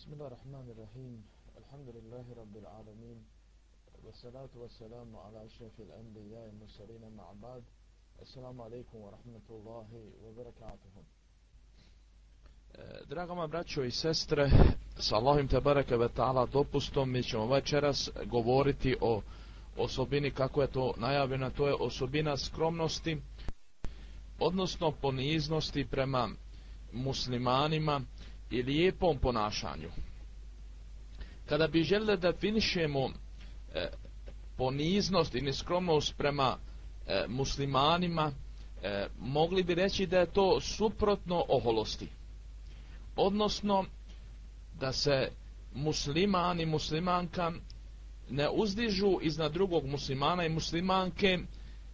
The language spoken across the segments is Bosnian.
بسم الله الرحمن الرحيم الحمد لله رب العالمين والصلاة والسلام على أشرف الأنبياء المرسلين مع بعد السلام عليكم ورحمة الله وبركاته Draga moja braćo i sestre, sa Allahim te bareke ve ta'ala dopustom mi ćemo večeras govoriti o osobini kako je to najavljeno, to je osobina skromnosti, odnosno poniznosti prema muslimanima i lijepom ponašanju. Kada bi želeli da finišemo e, poniznost i neskromnost prema e, muslimanima, e, mogli bi reći da je to suprotno oholosti. Odnosno, da se musliman i muslimanka ne uzdižu iznad drugog muslimana i muslimanke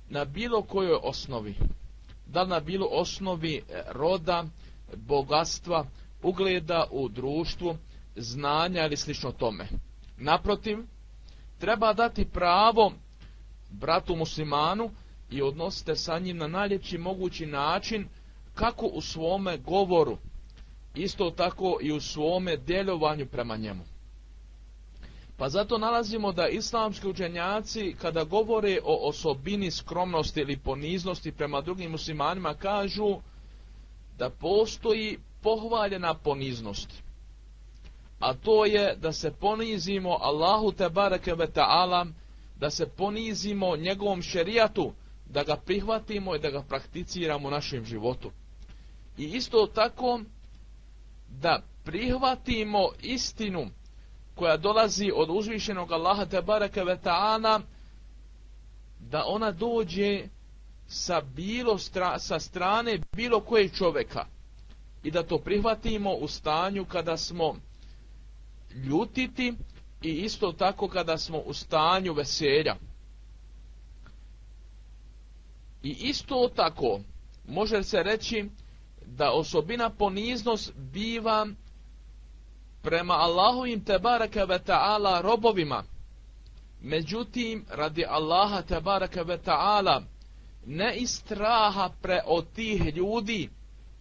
na bilo kojoj osnovi. Da na bilo osnovi e, roda, bogatstva, ugleda u društvu, znanja ili slično tome. Naprotiv, treba dati pravo bratu muslimanu i odnosite sa njim na najljepši mogući način kako u svome govoru, isto tako i u svome djelovanju prema njemu. Pa zato nalazimo da islamski učenjaci kada govore o osobini skromnosti ili poniznosti prema drugim muslimanima kažu da postoji pohvaljena poniznost. A to je da se ponizimo Allahu te bareke ve ta'ala, da se ponizimo njegovom šerijatu, da ga prihvatimo i da ga prakticiramo u našem životu. I isto tako da prihvatimo istinu koja dolazi od uzvišenog Allaha te bareke ve ta'ala, da ona dođe sa bilo stra, sa strane bilo koje čoveka i da to prihvatimo u stanju kada smo ljutiti i isto tako kada smo u stanju veselja. I isto tako može se reći da osobina poniznost biva prema Allahovim tebareke ve ta'ala robovima. Međutim, radi Allaha tebareke ve ta'ala ne istraha pre od tih ljudi,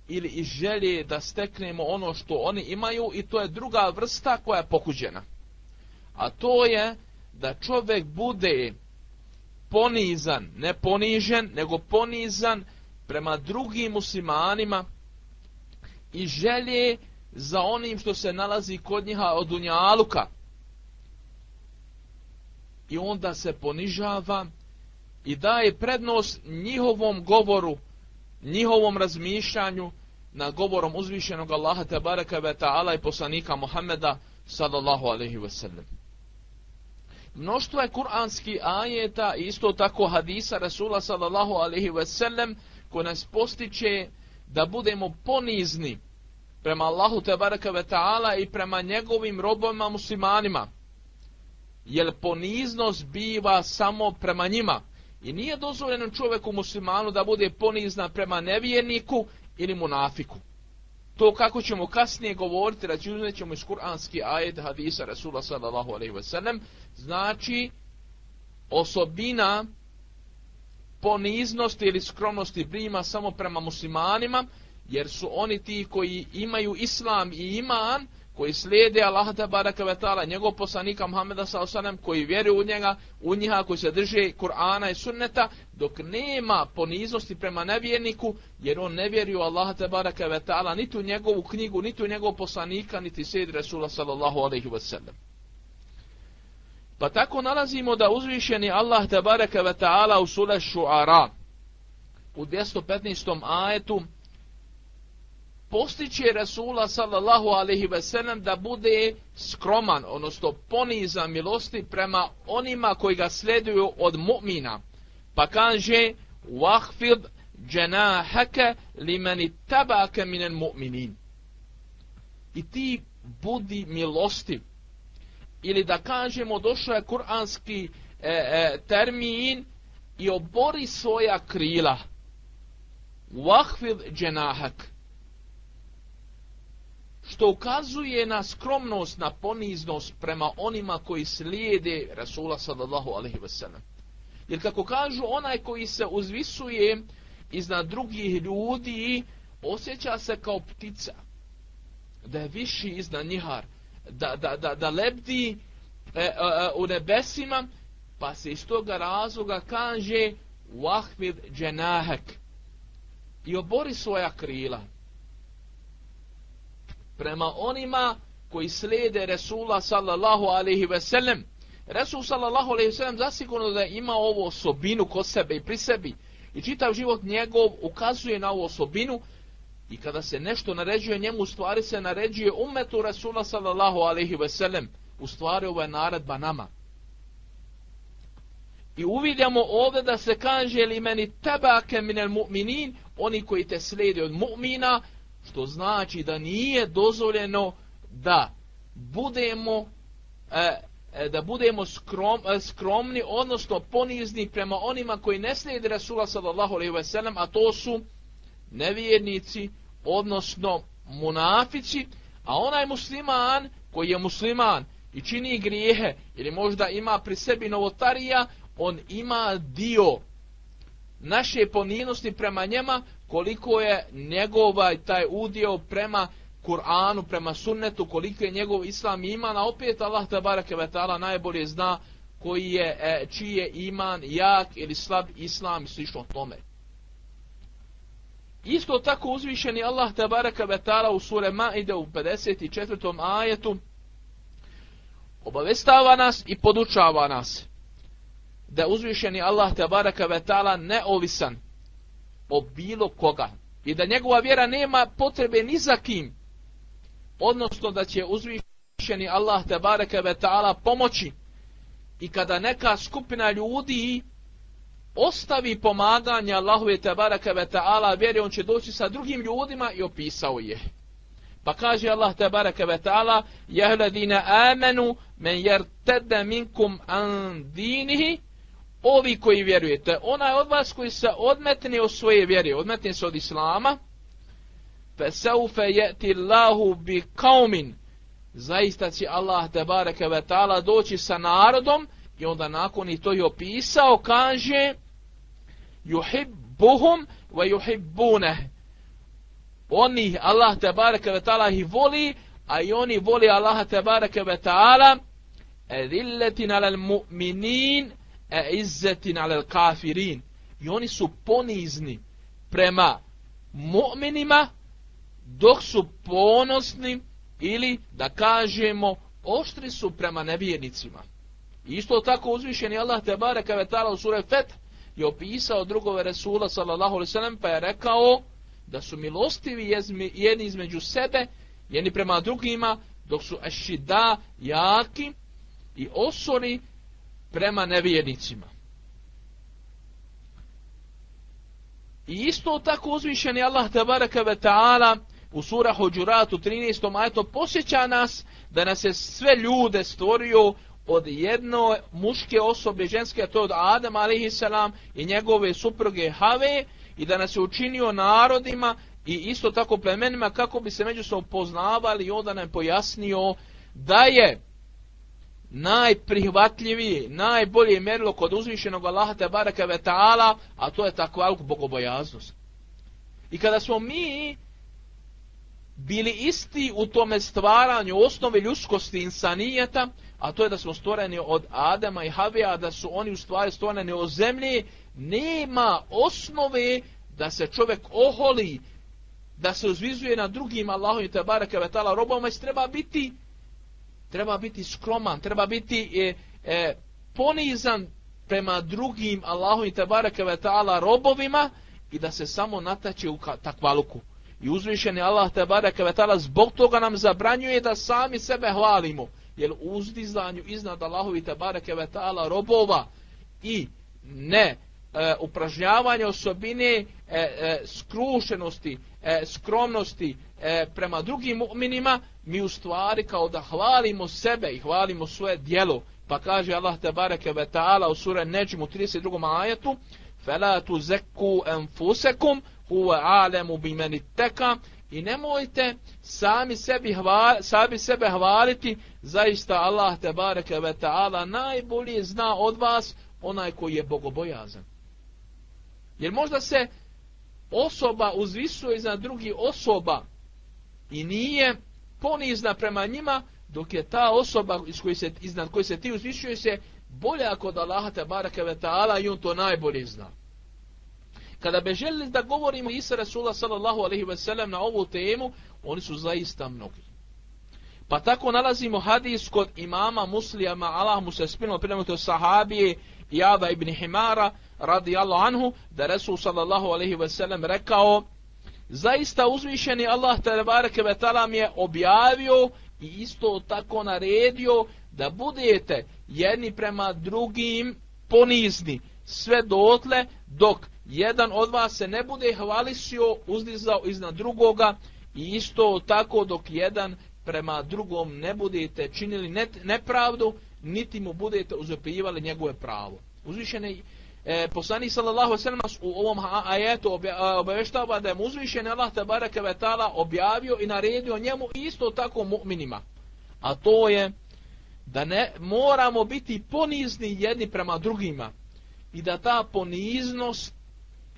ili iz želje da steknemo ono što oni imaju i to je druga vrsta koja je pokuđena. A to je da čovjek bude ponizan, ne ponižen, nego ponizan prema drugim muslimanima i želje za onim što se nalazi kod njiha od unjaluka. I onda se ponižava i daje prednost njihovom govoru njihovom razmišljanju na govorom uzvišenog Allaha tabaraka ve ta'ala i poslanika Muhammeda sallallahu alaihi ve sellem. Mnoštvo je kuranski ajeta i isto tako hadisa Rasula sallallahu alaihi ve sellem koji nas postiče da budemo ponizni prema Allahu tabaraka ve ta'ala i prema njegovim robovima muslimanima. Jer poniznost biva samo prema njima. I nije dozvoljeno čovjeku muslimanu da bude ponizna prema nevjerniku ili munafiku. To kako ćemo kasnije govoriti, računat ćemo iz kuranski ajed hadisa Rasula sallallahu alaihi ve sellem, znači osobina poniznosti ili skromnosti prima samo prema muslimanima, jer su oni ti koji imaju islam i iman, koji slijede Allah te baraka ve taala njegov poslanika Muhameda sallallahu alejhi koji vjeruju u njega u njiha koji se drže Kur'ana i Sunneta dok nema poniznosti prema nevjerniku jer on ne vjeruje u Allaha te baraka ve taala niti u njegovu knjigu niti u njegovog poslanika niti slijedi Resula sallallahu alejhi ve sellem Pa tako nalazimo da uzvišeni Allah te baraka ve taala u sura Shu'ara u 215. ajetu postiće Rasula sallallahu alaihi ve sellem da bude skroman, odnosno poniza milosti prema onima koji ga sleduju od mu'mina. Pa kaže, wahfid dženahake li meni tabake mu'minin. I ti budi milosti. Ili da kažemo, došao je kuranski e, e, termin i obori svoja krila. Wahfid dženahake što ukazuje na skromnost, na poniznost prema onima koji slijede Rasula sallallahu alaihi wasallam. Jer kako kažu, onaj koji se uzvisuje iznad drugih ljudi, osjeća se kao ptica, da je viši iznad njihar. da, da, da, da lebdi e, e, e u nebesima, pa se iz toga razloga kaže wahmid dženahek i obori svoja krila prema onima koji slijede Resula sallallahu alaihi ve sellem. Resul sallallahu alaihi ve sellem zasigurno da ima ovu osobinu kod sebe i pri sebi i čitav život njegov ukazuje na ovu osobinu i kada se nešto naređuje njemu u stvari se naređuje umetu Resula sallallahu alaihi ve sellem u stvari ovo je naredba nama. I uvidjamo ovdje da se kaže li meni tebake minel mu'minin, oni koji te slijede od mu'mina, što znači da nije dozvoljeno da budemo e, e da budemo skrom, e, skromni, odnosno ponizni prema onima koji ne slijede Rasula sallallahu alaihi ve sellem, a to su nevjernici, odnosno munafici, a onaj musliman koji je musliman i čini grijehe ili možda ima pri sebi novotarija, on ima dio naše poninosti prema njema koliko je njegova taj udio prema Kur'anu, prema sunnetu, koliko je njegov islam iman, a opet Allah tabaraka ve ta'ala najbolje zna koji je, e, čiji je iman jak ili slab islam i slično tome. Isto tako uzvišeni Allah tabaraka ve ta'ala u sure Maide u 54. ajetu obavestava nas i podučava nas da uzvišeni Allah tabaraka ve ta'ala neovisan o bilo koga i da njegova vjera nema potrebe ni za kim odnosno da će uzvišeni Allah tabaraka ve ta'ala pomoći. I kada neka skupina ljudi ostavi pomaganje Allahove tabaraka ve ta'ala vjeri on će doći sa drugim ljudima i opisao je. Pa kaže Allah tabaraka ve ta'ala jahladina amanu men jertedde minkum an dinihi ovi koji vjerujete, onaj od vas koji se odmetne od svoje vjere, odmetne se od Islama, fe saufe jeti Allahu bi kaumin, zaista će Allah te bareke ve ta'ala doći sa narodom, i onda nakon i to je opisao, kaže, yuhibbuhum ve yuhibbuneh. Oni, Allah te bareke ve ta'ala ih voli, a i oni voli Allah te bareke ve ta'ala, edilletin alal mu'minin, e izzetin alel kafirin. I oni su ponizni prema mu'minima dok su ponosni ili da kažemo oštri su prema nevjernicima. Isto tako uzvišeni Allah te bareka ve taala u sure Fet je opisao drugove Resula sallallahu alejhi ve sellem pa je rekao da su milostivi jedni između sebe, jedni prema drugima, dok su ašida jaki i osori prema nevjernicima. I isto tako uzvišeni Allah tabaraka ve ta'ala u sura Hođuratu 13. majeto posjeća nas da nas je sve ljude stvorio od jedno muške osobe ženske, to je od Adam a.s. i njegove supruge Have i da nas je učinio narodima i isto tako plemenima kako bi se međusobno poznavali i onda nam pojasnio da je najprihvatljivije, najbolje merilo kod uzvišenog Allaha te baraka ve ta'ala, a to je takvalku bogobojaznost. I kada smo mi bili isti u tome stvaranju osnove ljudskosti insanijeta, a to je da smo stvoreni od Adama i Havija, da su oni u stvari stvoreni od zemlje, nema osnove da se čovjek oholi, da se uzvizuje na drugim Allahom i tabaraka ve ta'ala robama, treba biti treba biti skroman, treba biti e, e, ponizan prema drugim Allahu i tabaraka ve ta'ala robovima i da se samo natače u takvaluku. I uzvišeni Allah tabaraka ve ta'ala zbog toga nam zabranjuje da sami sebe hvalimo. Jer u uzdizanju iznad Allahu i tabaraka ve ta'ala robova i ne e, upražnjavanje osobine e, e, skrušenosti, e, skromnosti e, prema drugim mu'minima, mi u stvari kao da hvalimo sebe i hvalimo svoje dijelo. Pa kaže Allah te bareke ve ta'ala u sura Neđmu u 32. ajetu فَلَا تُزَكُوا أَنفُسَكُمْ هُوَ عَالَمُ بِمَنِ تَكَا I nemojte sami, sebi hval, sami sebe hvaliti, zaista Allah te bareke ve ta'ala najbolje zna od vas onaj koji je bogobojazan. Jer možda se osoba uzvisuje iznad drugi osoba i nije ponizna prema njima, dok je ta osoba iz koje se, iznad koje se ti uzvišuje se bolja kod Allaha te baraka ve ta'ala i on to najbolje zna. Kada bi želili da govorimo Isa Rasula sallallahu alaihi ve sellem na ovu temu, oni su zaista mnogi. Pa tako nalazimo hadis kod imama muslijama, Allah mu se spinuo prema sahabije Jada ibn Himara, radi Allah anhu, da Rasul sallallahu alaihi ve sellem rekao, zaista uzvišeni Allah te bareke ve ta'ala mi je objavio i isto tako naredio da budete jedni prema drugim ponizni sve dotle dok jedan od vas se ne bude hvalisio uzdizao iznad drugoga i isto tako dok jedan prema drugom ne budete činili nepravdu niti mu budete uzopijivali njegove pravo. Uzvišeni e, poslanik sallallahu alejhi ve sellem u ovom ajetu e, obaveštava da je uzvišeni Allah te bareke ve taala objavio i naredio njemu isto tako mu'minima. A to je da ne moramo biti ponizni jedni prema drugima i da ta poniznost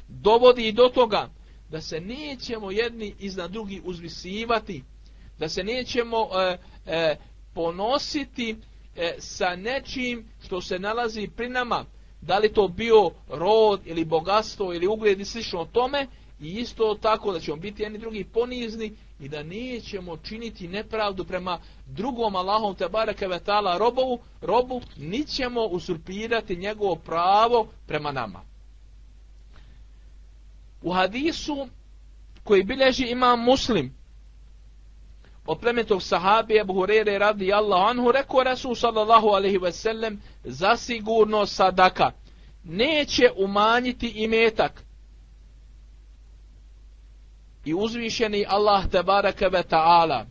dovodi do toga da se nećemo jedni iznad drugi uzvisivati, da se nećemo e, e, ponositi e, sa nečim što se nalazi pri nama, da li to bio rod ili bogatstvo ili ugled i slično tome, i isto tako da ćemo biti jedni drugi ponizni i da nećemo činiti nepravdu prema drugom Allahom te bareke ve taala robu, robu nićemo usurpirati njegovo pravo prema nama. U hadisu koji bilježi imam muslim od plemetog sahabi Abu Hurere radi Allahu anhu rekao Rasul sallallahu alaihi ve sellem zasigurno sadaka neće umanjiti imetak. I uzvišeni Allah te ve taala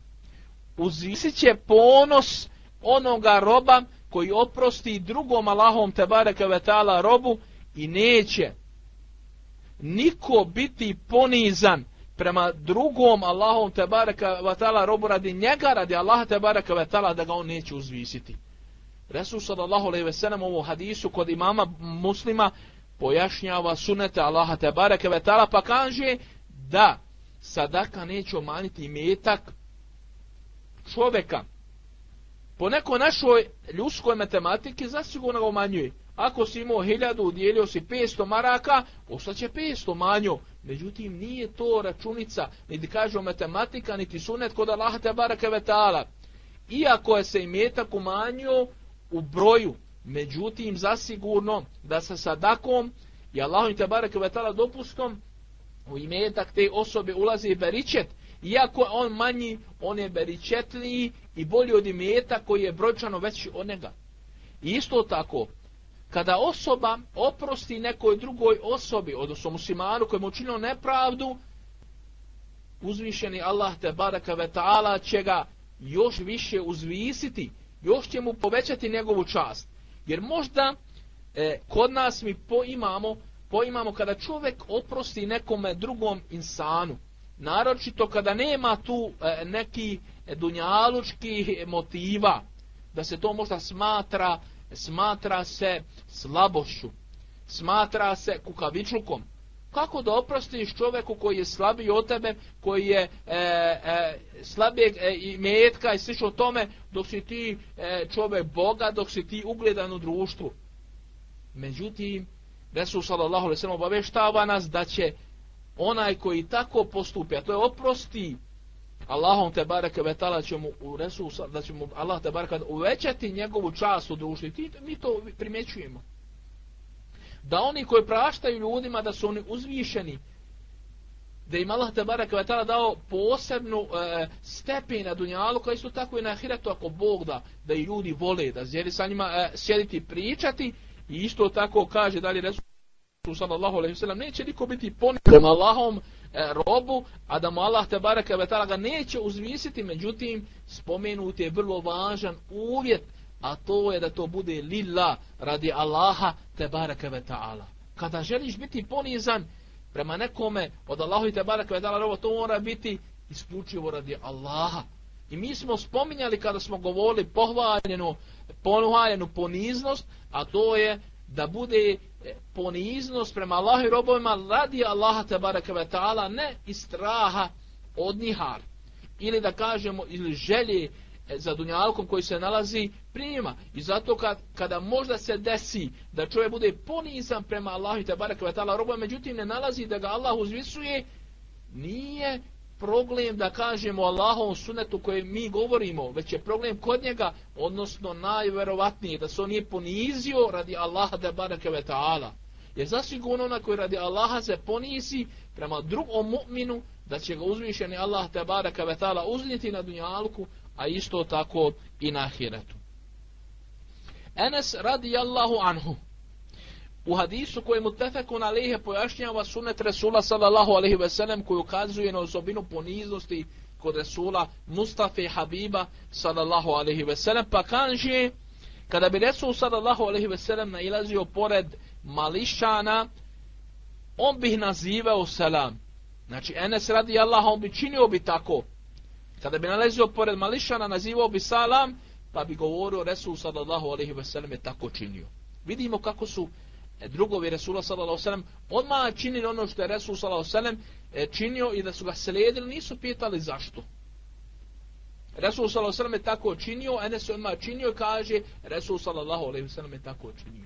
uzvisit će ponos onoga roba koji oprosti drugom Allahom te ve taala robu i neće niko biti ponizan prema drugom Allahom tebareka ve taala robu radi njega radi Allaha tebareka ve taala da ga on neće uzvisiti Resul sallallahu alejhi ve sellem u hadisu kod imama Muslima pojašnjava sunete Allaha tebareka ve taala pa kaže da sadaka neće omaniti metak čoveka. Po nekoj našoj ljudskoj matematiki zasigurno ga umanjuje. Ako si imao hiljadu, udjelio si 500 maraka, ostaće 500 manjo. Međutim, nije to računica, niti kažu matematika, niti sunet kod Allaha te barake vetala. Iako je se imetak umanjio u broju, međutim, zasigurno da sa sadakom i Allahom te barake vetala dopustom, u imetak te osobe ulazi beričet, iako je on manji, on je beričetliji i bolji od imeta koji je brojčano veći od njega. Isto tako, kada osoba oprosti nekoj drugoj osobi, odnosno muslimanu kojem učinio nepravdu, uzvišeni Allah te baraka ve ta'ala će ga još više uzvisiti, još će mu povećati njegovu čast. Jer možda e, kod nas mi poimamo poimamo kada čovjek oprosti nekome drugom insanu, naročito kada nema tu e, neki dunjalučki motiva, da se to možda smatra, smatra se slabošću, smatra se kukavičlukom. Kako da oprostiš čovjeku koji je slabiji od tebe, koji je e, e, slabijeg e, i metka i slično tome, dok si ti e, čovjek Boga, dok si ti ugledan u društvu. Međutim, Resul sallallahu alejhi ve sellem obaveštava nas da će onaj koji tako postupi, a to je oprosti Allahom te bareke ve taala će mu u resursa da će mu Allah te bareke uvećati njegovu čast u društvu. Ti mi to primjećujemo. Da oni koji praštaju ljudima da su oni uzvišeni, da im Allah te bareke ve taala dao posebnu e, stepen na dunjalu, kao isto tako i na ahiretu ako Bog da da i ljudi vole da zjeri sa njima e, sjediti pričati I isto tako kaže dalje Resul sallallahu alejhi ve sellem neće niko biti ponižen prema Allahom E, robu, a da mu Allah te bareke ve taala ga neće uzvisiti, međutim spomenuti je vrlo važan uvjet, a to je da to bude lilla radi Allaha te bareke ve taala. Kada želiš biti ponizan prema nekome od Allahu te bareke ve taala, to mora biti isključivo radi Allaha. I mi smo spominjali kada smo govorili pohvaljenu, pohvaljenu poniznost, a to je da bude poniznost prema Allahu i robovima radi Allaha tabaraka ve ta'ala ne iz straha od nihar ili da kažemo ili želje e, za dunjalkom koji se nalazi prima. I zato kad, kada možda se desi da čovjek bude ponizan prema Allahu i te barek ta'ala robovima međutim ne nalazi da ga Allah uzvisuje, nije problem da kažemo Allahovom sunetu koje mi govorimo, već je problem kod njega, odnosno najverovatnije da se on nije ponizio radi Allaha te ve ta'ala. Je zasigurno ona koji radi Allaha se ponizi prema drugom mu'minu, da će ga uzvišeni Allah te baraka vetala uzniti na dunjalku, a isto tako i na ahiretu. Enes radi Allahu anhu. U hadisu koje mu tefekun alihe pojašnjava sunet Resula sallallahu alihi veselem koji ukazuje na osobinu poniznosti kod Resula Mustafa i Habiba sallallahu alihi veselem pa kaže kada bi Resul sallallahu alihi veselem nailazio pored mališana on bih nazivao selam Znači, Enes radi Allah, on bi činio bi tako. Kada bi nalazio pored Mališana, nazivao bi salam, pa bi govorio Resul sallallahu alaihi ve sellem je tako činio. Vidimo kako su E, drugovi Resula sallallahu alaihi odmah činili ono što je Resul sallallahu alaihi e, činio i da su ga slijedili, nisu pitali zašto. Resul sallallahu alaihi je tako činio, Enes je odmah činio i kaže Resul sallallahu alaihi ve je tako činio.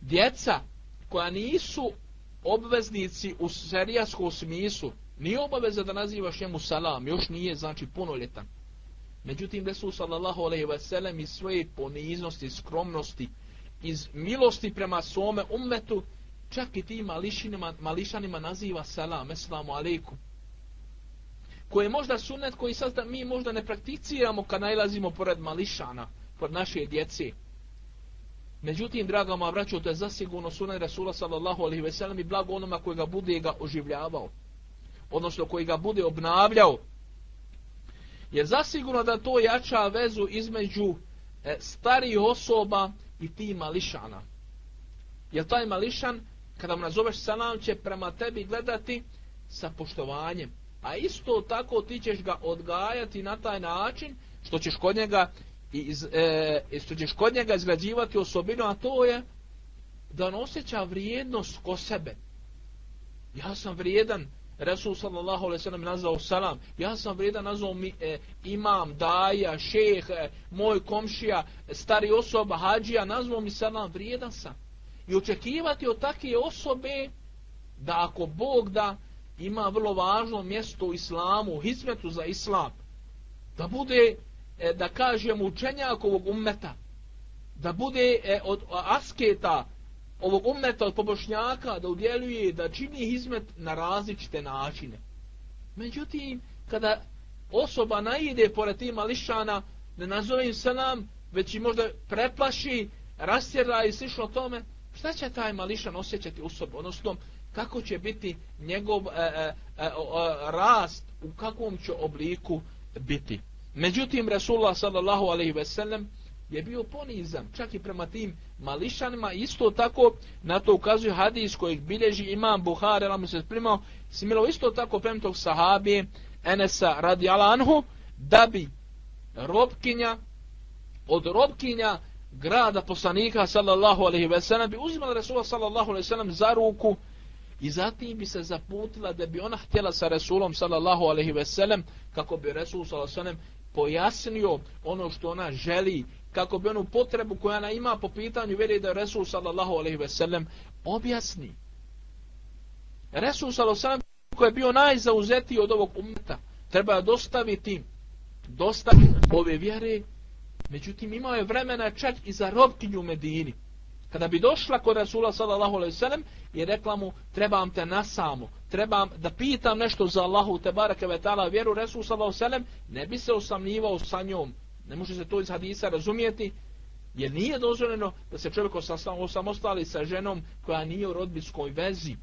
Djeca koja nisu obveznici u serijaskom smislu nije obaveza da nazivaš njemu salam, još nije znači punoljetan. Međutim, Resul sallallahu alaihi wa sallam iz svoje poniznosti, skromnosti, iz milosti prema svome ummetu, čak i tim mališanima, mališanima naziva selam, eslamu alaikum. Koje je možda sunet koji sad mi možda ne prakticiramo kad najlazimo pored mališana, pored naše djece. Međutim, draga moja braćo, to je zasigurno sunet Rasula sallallahu alaihi ve sellem i blago onoma koji ga bude ga oživljavao. Odnosno koji ga bude obnavljao. Jer zasigurno da to jača vezu između e, starih osoba i ti mališana. Jer taj mališan, kada mu nazoveš salam, će prema tebi gledati sa poštovanjem. A isto tako ti ćeš ga odgajati na taj način što ćeš kod njega i iz, e, što ćeš kod njega izgrađivati osobinu, a to je da on osjeća vrijednost ko sebe. Ja sam vrijedan, Resul sallallahu alaihi sallam nazvao salam, ja sam vrijedan nazvao mi, e, imam, daja, šeh, e, moj komšija, stari osoba, hađija, nazvao mi salam, vrijedan sam. I očekivati od takve osobe da ako Bog da ima vrlo važno mjesto u islamu, u hizmetu za islam, da bude e, da kažem učenjak ovog ummeta, da bude e, od asketa ovog ummeta, od pobošnjaka, da udjeljuje, da čini izmet na različite načine. Međutim, kada osoba najide pored tim mališana, ne nazove im se nam, već i možda preplaši, rastjera i slišno tome, šta će taj mališan osjećati u sobi? Odnosno, kako će biti njegov e, e, e, rast, u kakvom će obliku biti? Međutim, Resulullah sallallahu alaihi ve sellem je bio ponizan, čak i prema tim mališanima. Isto tako, na to ukazuje hadis kojeg bilježi imam Buhari, ali mu se primao, similo isto tako premtog sahabije, Enesa radi anhu, da bi robkinja, od robkinja grada poslanika sallallahu alaihi ve sellem, bi uzimala Resula sallallahu alaihi ve sellem za ruku, I zatim bi se zaputila da bi ona htjela sa Resulom sallallahu alaihi ve sellem, kako bi Resul sallallahu alaihi ve sellem pojasnio ono što ona želi, kako bi onu potrebu koja ona ima po pitanju vjeri da Resul sallallahu alaihi ve sellem objasni. Resul sallallahu alaihi ve sellem koji je bio najzauzetiji od ovog umeta, treba dostaviti dostaviti ove vjere, međutim imao je vremena čak i za robkinju Medini. Kada bi došla kod Rasula sallallahu alaihi sellem i rekla mu trebam te na samo, trebam da pitam nešto za Allahu te barake ve ta'ala vjeru Resul sallallahu alaihi sellem, ne bi se osamnivao sa njom. Ne može se to iz hadisa razumijeti, jer nije dozvoljeno da se čovjek osamostali sa ženom koja nije u rodbinskoj vezi.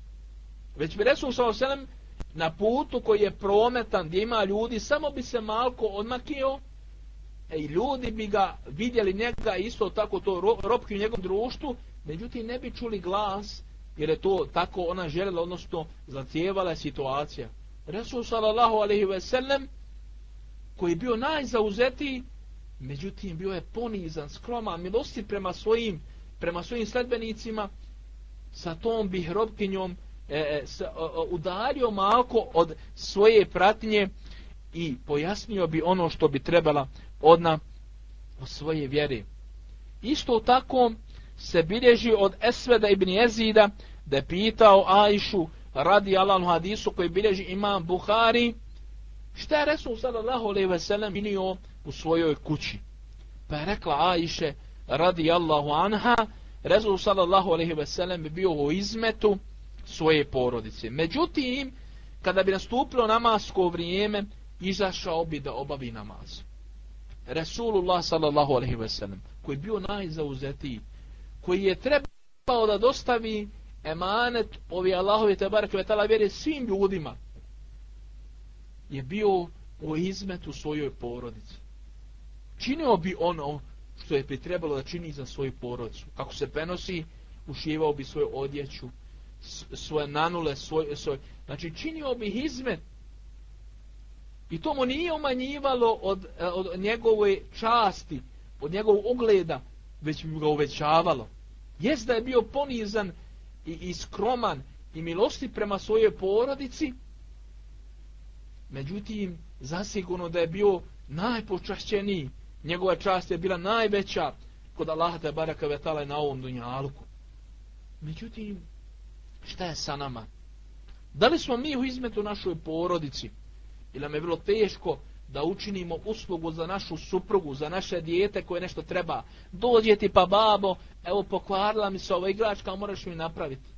Već bi Rasul sallallahu alaihi na putu koji je prometan, gdje ima ljudi, samo bi se malko odmakio e, i ljudi bi ga vidjeli njega isto tako to ropki u njegovom društvu, međutim ne bi čuli glas, jer je to tako ona željela, odnosno zacijevala situacija. Resul sallallahu alaihi ve sellem, koji je bio najzauzetiji, međutim bio je ponizan, skroman, milosti prema svojim, prema svojim sledbenicima, sa tom bih robkinjom e, e, sa, o, o, udario malko od svoje pratnje i pojasnio bi ono što bi trebala odna od svoje vjere. Isto tako se bilježi od Esveda ibn Jezida da je pitao Ajšu radi Allahom hadisu koji bilježi imam Buhari šta je Resul sallallahu alaihi ve sellem činio u svojoj kući. Pa je rekla Ajše radi Allahu anha Resul sallallahu alaihi ve sellem bi bio u izmetu svoje porodice. Međutim, kada bi nastupilo namasko vrijeme, izašao bi da obavi namaz. Resulullah sallallahu alaihi ve sellem, koji je bio najzauzetiji, koji je trebao da dostavi emanet ovi Allahovi te ve vetala vjere svim ljudima, je bio u izmetu svojoj porodici. Činio bi ono što je trebalo da čini za svoju porodicu. Kako se prenosi, ušivao bi svoju odjeću, svoje nanule, svoj, svoj, znači činio bi hizmet. I to mu nije umanjivalo od, e, od njegove časti, od njegovog ugleda, već bi ga uvećavalo. Jes da je bio ponizan i, i skroman i milosti prema svojoj porodici, međutim, zasigurno da je bio najpočašćeniji, njegova čast je bila najveća kod Allaha te baraka vetala na ovom dunjalku. Međutim, šta je sa nama? Da li smo mi u izmetu našoj porodici? Ili nam je bilo teško da učinimo uslugu za našu suprugu, za naše dijete koje nešto treba? Dođe ti pa babo, evo pokvarila mi se ova igračka, moraš mi napraviti.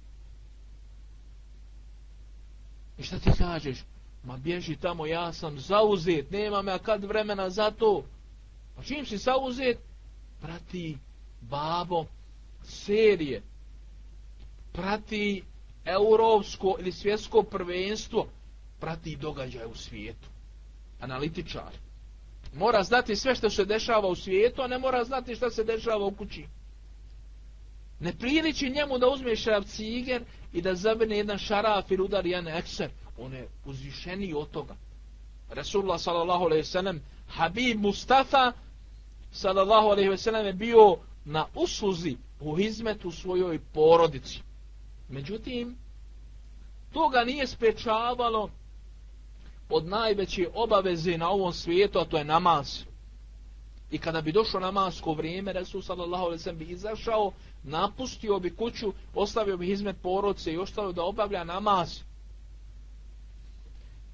I šta ti kažeš? Ma bježi tamo, ja sam zauzet, nema me kad vremena za to. Pa čim si zauzet? Prati babo serije. Prati europsko ili svjetsko prvenstvo prati događaje u svijetu. Analitičar. Mora znati sve što se dešava u svijetu, a ne mora znati što se dešava u kući. Ne priliči njemu da uzme šarab ciger i da zabrne jedan šaraf ili udar jedan ekser. On je uzvišeniji od toga. Resulullah sallallahu alaihi sallam, Habib Mustafa sallallahu alaihi sallam je bio na usluzi u izmetu svojoj porodici. Međutim, to ga nije sprečavalo od najveće obaveze na ovom svijetu, a to je namaz. I kada bi došlo namasko vrijeme, Resul sallallahu alaihi sallam bi izašao, napustio bi kuću, ostavio bi izmet porodce i ostavio da obavlja namaz.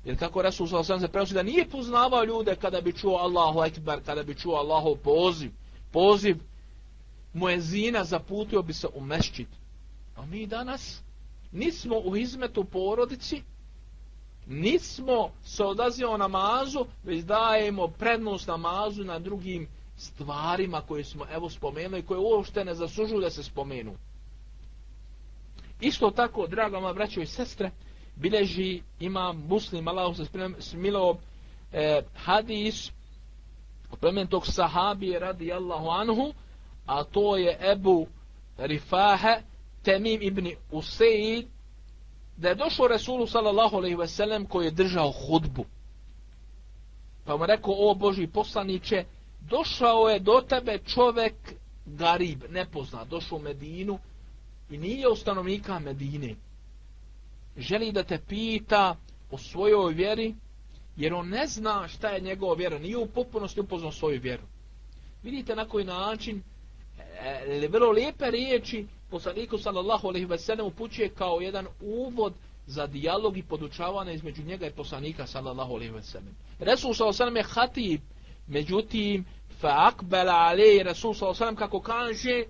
Jer kako Resul sallallahu alaihi sallam se prenosi da nije poznavao ljude kada bi čuo Allahu ekber, kada bi čuo Allahu poziv. Poziv muezina zaputio bi se u mešćit. A mi danas nismo u izmetu porodici, nismo se odazio namazu, već dajemo prednost namazu na drugim stvarima koje smo evo spomenuli, koje uopšte ne zaslužuju da se spomenu. Isto tako, draga moja braćo i sestre, bileži imam muslim, Allah se smilo e, hadis od plemen tog sahabije radi Allahu anhu, a to je Ebu Rifahe, Temim ibn Useid, da je došao Resulu sallallahu alaihi ve sellem koji je držao hudbu. Pa mu rekao, o Boži poslaniće, došao je do tebe čovek garib, nepoznat, došao u Medinu i nije u stanovnika Medine. Želi da te pita o svojoj vjeri, jer on ne zna šta je njegova vjera, nije u potpunosti upoznao svoju vjeru. Vidite na koji način, e, e vrlo lijepe riječi, poslaniku sallallahu alejhi ve sellem upućuje kao jedan uvod za dijalog i podučavanje između njega i poslanika sallallahu alejhi ve sellem. Resul sallallahu alejhi ve sellem je hatib, međutim fa akbala alejhi Resul sallallahu alejhi ve sellem kako kaže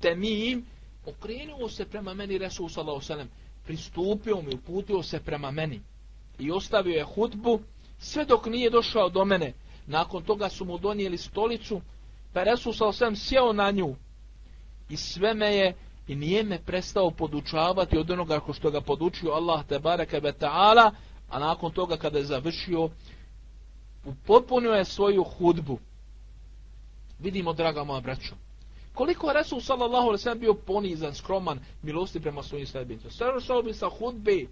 Temim okrenuo se prema meni Resul sallallahu alejhi ve sellem, pristupio mi, uputio se prema meni. I ostavio je hutbu sve dok nije došao do mene. Nakon toga su mu donijeli stolicu, pa Resul sa alejhi sjeo na nju. I sve me je i nije me prestao podučavati od onoga što ga podučio Allah te bareke ve taala a nakon toga kada je završio upotpunio je svoju hudbu vidimo draga moja braćo koliko je Resul sallallahu alejhi ve bio ponizan skroman milosti prema svojim sledbenicima sve ono bi sa hudbe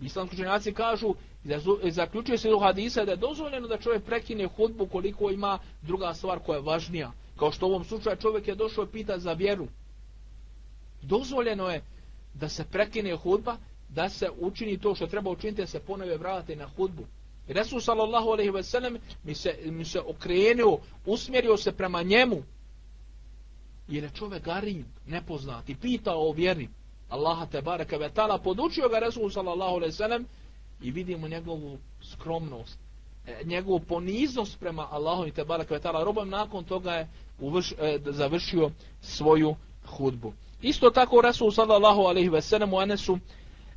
islamski učenjaci kažu zaključuje se u hadisa da je dozvoljeno da čovjek prekine hudbu koliko ima druga stvar koja je važnija kao što u ovom slučaju čovjek je došao pita za vjeru dozvoljeno je da se prekine hudba, da se učini to što treba učiniti, da se ponove vrate na hudbu. Resul sallallahu alaihi ve sellem mi se, mi se okrenuo, usmjerio se prema njemu. Jer je čovjek garib, nepoznati, pitao o vjeri. Allaha te baraka ve ta'ala podučio ga Resul sallallahu alaihi ve sellem i vidimo njegovu skromnost, e, njegovu poniznost prema Allahu i te baraka ve ta'ala. Robom nakon toga je uvrš, e, završio svoju hudbu. Isto tako Resul sallallahu alaihi ve sellem u Enesu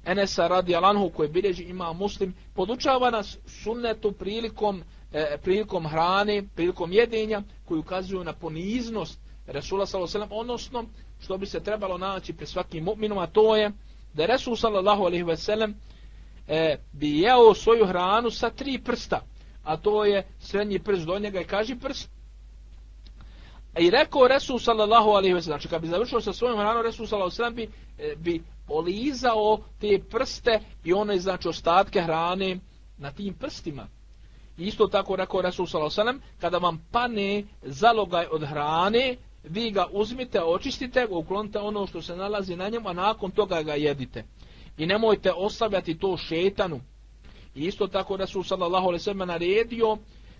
Enesa radi Alanhu koji bilježi ima muslim, podučava nas sunnetu prilikom, e, prilikom hrane, prilikom jedenja, koji ukazuju na poniznost Resula s.a.v. odnosno što bi se trebalo naći pri svakim mu'minom, a to je da Resul s.a.v. E, bi jeo svoju hranu sa tri prsta, a to je srednji prst do njega i kaži prst, I rekao Resul sallallahu alaihi ve sellem, znači kad bi završio sa svojom hranom, Resul sallallahu alaihi ve sellem bi, e, bi olizao te prste i one znači ostatke hrane na tim prstima. Isto tako rekao Resul sallallahu alejhi ve sellem, kada vam pane zalogaj od hrane, vi ga uzmite, očistite, ga, uklonite ono što se nalazi na njemu, a nakon toga ga jedite. I nemojte ostavljati to šetanu. I isto tako Rasul sallallahu alejhi ve sellem naredio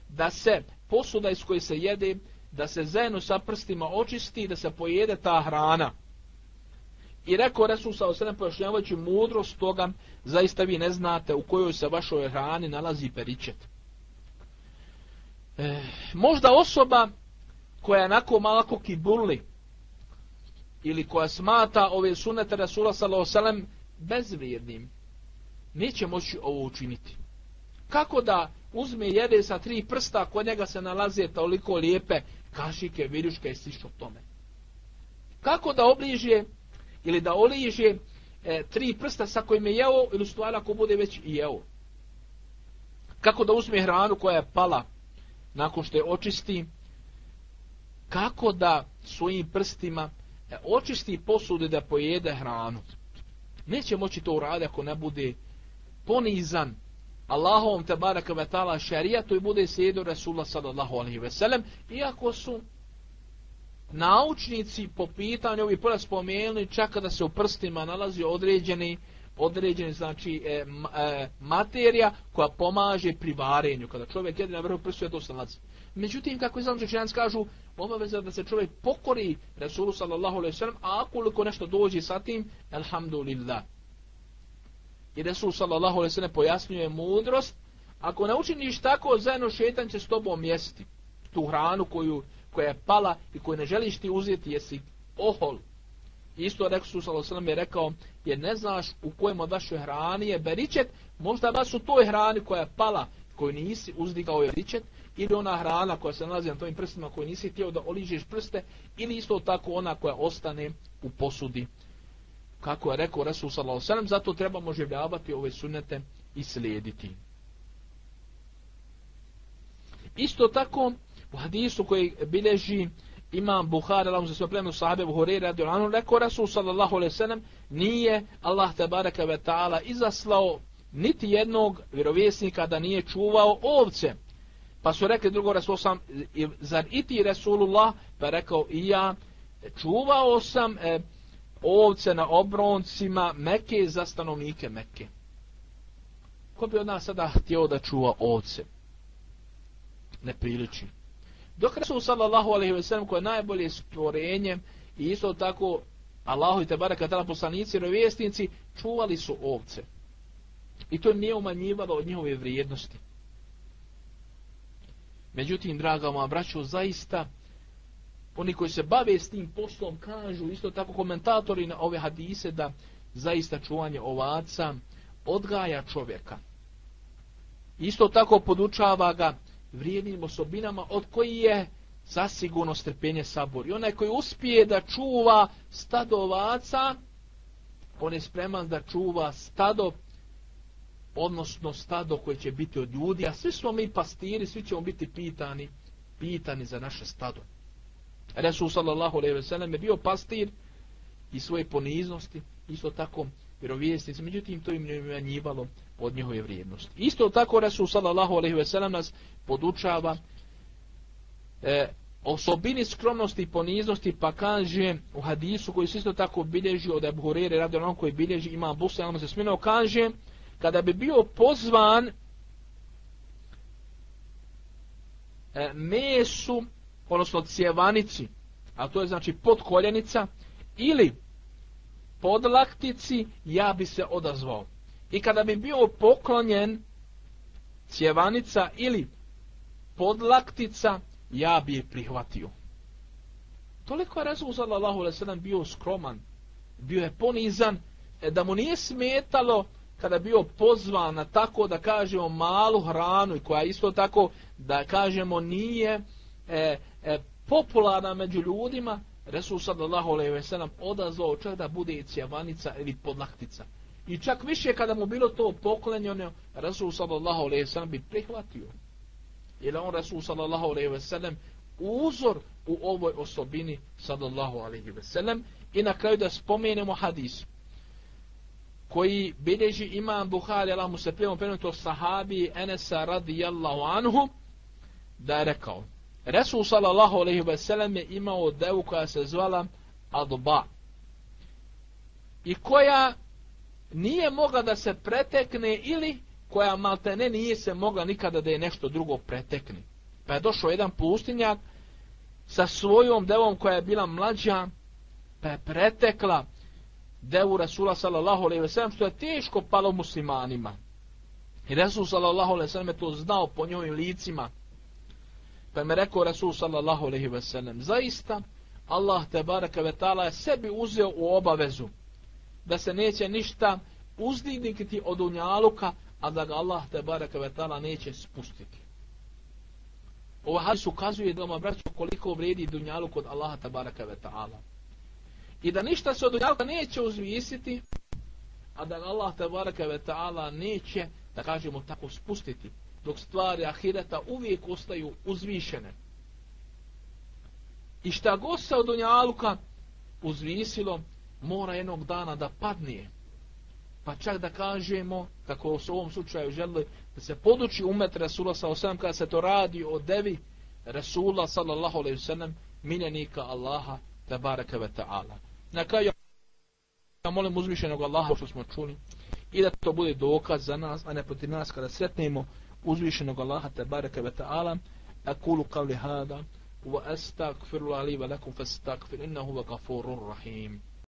da se posuda iz koje se jede, da se zajedno sa prstima očisti, i da se pojede ta hrana. I rekao Resul sa osrednjem pojašnjavajući mudrost toga, zaista vi ne znate u kojoj se vašoj hrani nalazi peričet. E, možda osoba koja je onako malako kibuli, ili koja smata ove sunete Resula s.a.v. bezvrijednim, neće moći ovo učiniti. Kako da uzme jede sa tri prsta, kod njega se nalaze toliko lijepe kašike, viruške i slično tome. Kako da obliže ili da oliže e, tri prsta sa kojim je jeo ili stvar ako bude već i jeo. Kako da uzme hranu koja je pala nakon što je očisti, kako da svojim prstima e, očisti posude da pojede hranu. Neće moći to uraditi ako ne bude ponizan Allahovom te baraka vetala šarijatu i bude sjedio Rasulullah sallallahu alaihi ve sellem, iako su naučnici po pitanju ovih prva spomenuli čak kada se u prstima nalazi određeni određeni znači e, e, materija koja pomaže pri varenju. Kada čovjek jede na vrhu prstu je to se nalazi međutim kako izlam čečenjanci kažu obaveza da se čovjek pokori Rasulu sallallahu alaihi sallam a akoliko nešto dođe sa tim alhamdulillah i Rasul sallallahu alaihi sallam pojasnjuje mudrost ako ne učiniš tako zajedno šetan će s tobom jesti tu hranu koju koja je pala i koju ne želiš ti uzeti, jesi ohol. Isto rekao su sallallahu je rekao, jer ne znaš u kojem od vaše hrani je beričet, možda vas u toj hrani koja je pala, koju nisi uzdigao je beričet, ili ona hrana koja se nalazi na tvojim prstima koju nisi htio da oližeš prste, ili isto tako ona koja ostane u posudi. Kako je rekao Resul sallallahu alaihi zato trebamo življavati ove sunete i slijediti. Isto tako, u hadisu koji bileži imam Buhari, lahu za sve sahabe Buhari, radi o rekao Rasul sallallahu alaihi sallam, nije Allah tabaraka ve ta'ala izaslao niti jednog vjerovjesnika da nije čuvao ovce. Pa su rekli drugo Resul sam, zar i ti Resulullah? pa rekao i ja, čuvao sam e, ovce na obroncima Mekke za stanovnike Mekke. Ko bi od nas sada htio da čuva ovce? Ne priliči. Dok Resul sallallahu alaihi ve sellem koje je najbolje stvorenje i isto tako Allahu i Tebara Katala poslanici i rovjesnici čuvali su ovce. I to nije umanjivalo od njihove vrijednosti. Međutim, draga moja braćo, zaista oni koji se bave s tim poslom kažu, isto tako komentatori na ove hadise, da zaista čuvanje ovaca odgaja čovjeka. Isto tako podučava ga vrijednim osobinama od koji je zasigurno strpenje sabor. I onaj koji uspije da čuva stado ovaca, on je spreman da čuva stado, odnosno stado koje će biti od ljudi, a svi smo mi pastiri, svi ćemo biti pitani, pitani za naše stado. Resul sallallahu alejhi ve sellem je bio pastir i svoje poniznosti, isto tako vjerovjesnici, međutim to im je imanjivalo od njihove vrijednosti. Isto tako Resul sallallahu alejhi ve sellem nas podučava e, osobini skromnosti i poniznosti, pa kaže u hadisu koji se isto tako bilježi od Abu Hurere, radi onom koji bilježi ima Busa, se smino, kaže kada bi bio pozvan e, mesu, odnosno cjevanici, a to je znači podkoljenica, ili podlaktici, ja bi se odazvao. I kada bi bio poklonjen cjevanica ili podlaktica, ja bi je prihvatio. Toliko je Resul sallallahu alaihi sallam bio skroman, bio je ponizan, e, da mu nije smetalo kada bio pozvan na tako da kažemo malu hranu i koja isto tako da kažemo nije e, e, popularna među ljudima, Resul sallallahu alejhi ve sellem odazvao čak da bude i cjevanica ili podlaktica. I čak više kada mu bilo to poklonjeno, Resul sallallahu alejhi ve sellem bi prihvatio. Jer on Resul sallallahu alejhi ve sellem uzor u ovoj osobini sallallahu alejhi ve sellem. I na kraju da spomenemo hadis koji bilježi imam Buhari, Allah mu se prijemo prenuto sahabi Enesa radijallahu anhu, da je rekao, Resul sallallahu alaihi ve sellem je imao devu koja se zvala Adba. I koja nije mogla da se pretekne ili koja maltene nije se mogla nikada da je nešto drugo pretekne. Pa je došao jedan pustinjak sa svojom devom koja je bila mlađa, pa je pretekla devu Rasula sallallahu alaihi ve sellem, što je teško palo muslimanima. I Rasul sallallahu alaihi ve sellem je to znao po njovim licima, Pa mi rekao Rasul sallallahu alaihi ve sellem, zaista Allah te baraka ve ta'ala je sebi uzeo u obavezu da se neće ništa uzdignikiti od unjaluka, a da ga Allah te baraka ve ta'ala neće spustiti. Ovo hadis ukazuje da vam braću koliko vredi dunjaluk kod Allaha tabaraka ve ta'ala. I da ništa se od dunjalka neće uzvisiti, a da ga Allah tabaraka ve ta'ala neće, da kažemo tako, spustiti dok stvari ahireta uvijek ostaju uzvišene. I šta god se od dunjalka uzvisilo, mora jednog dana da padnije. Pa čak da kažemo, kako u ovom slučaju želi, da se poduči umet Rasula sa osam, kada se to radi o devi Rasula sallallahu alaihi sallam, miljenika Allaha tabaraka ve ta'ala. Na kraju, ja molim uzvišenog Allaha što smo čuli, i da to bude dokaz za nas, a ne protiv nas kada sretnemo uzvišenog Allaha te bareke ve ta'ala. Akulu qavli hada wa astagfiru li wa lakum fastagfir innahu wa gafurur rahim.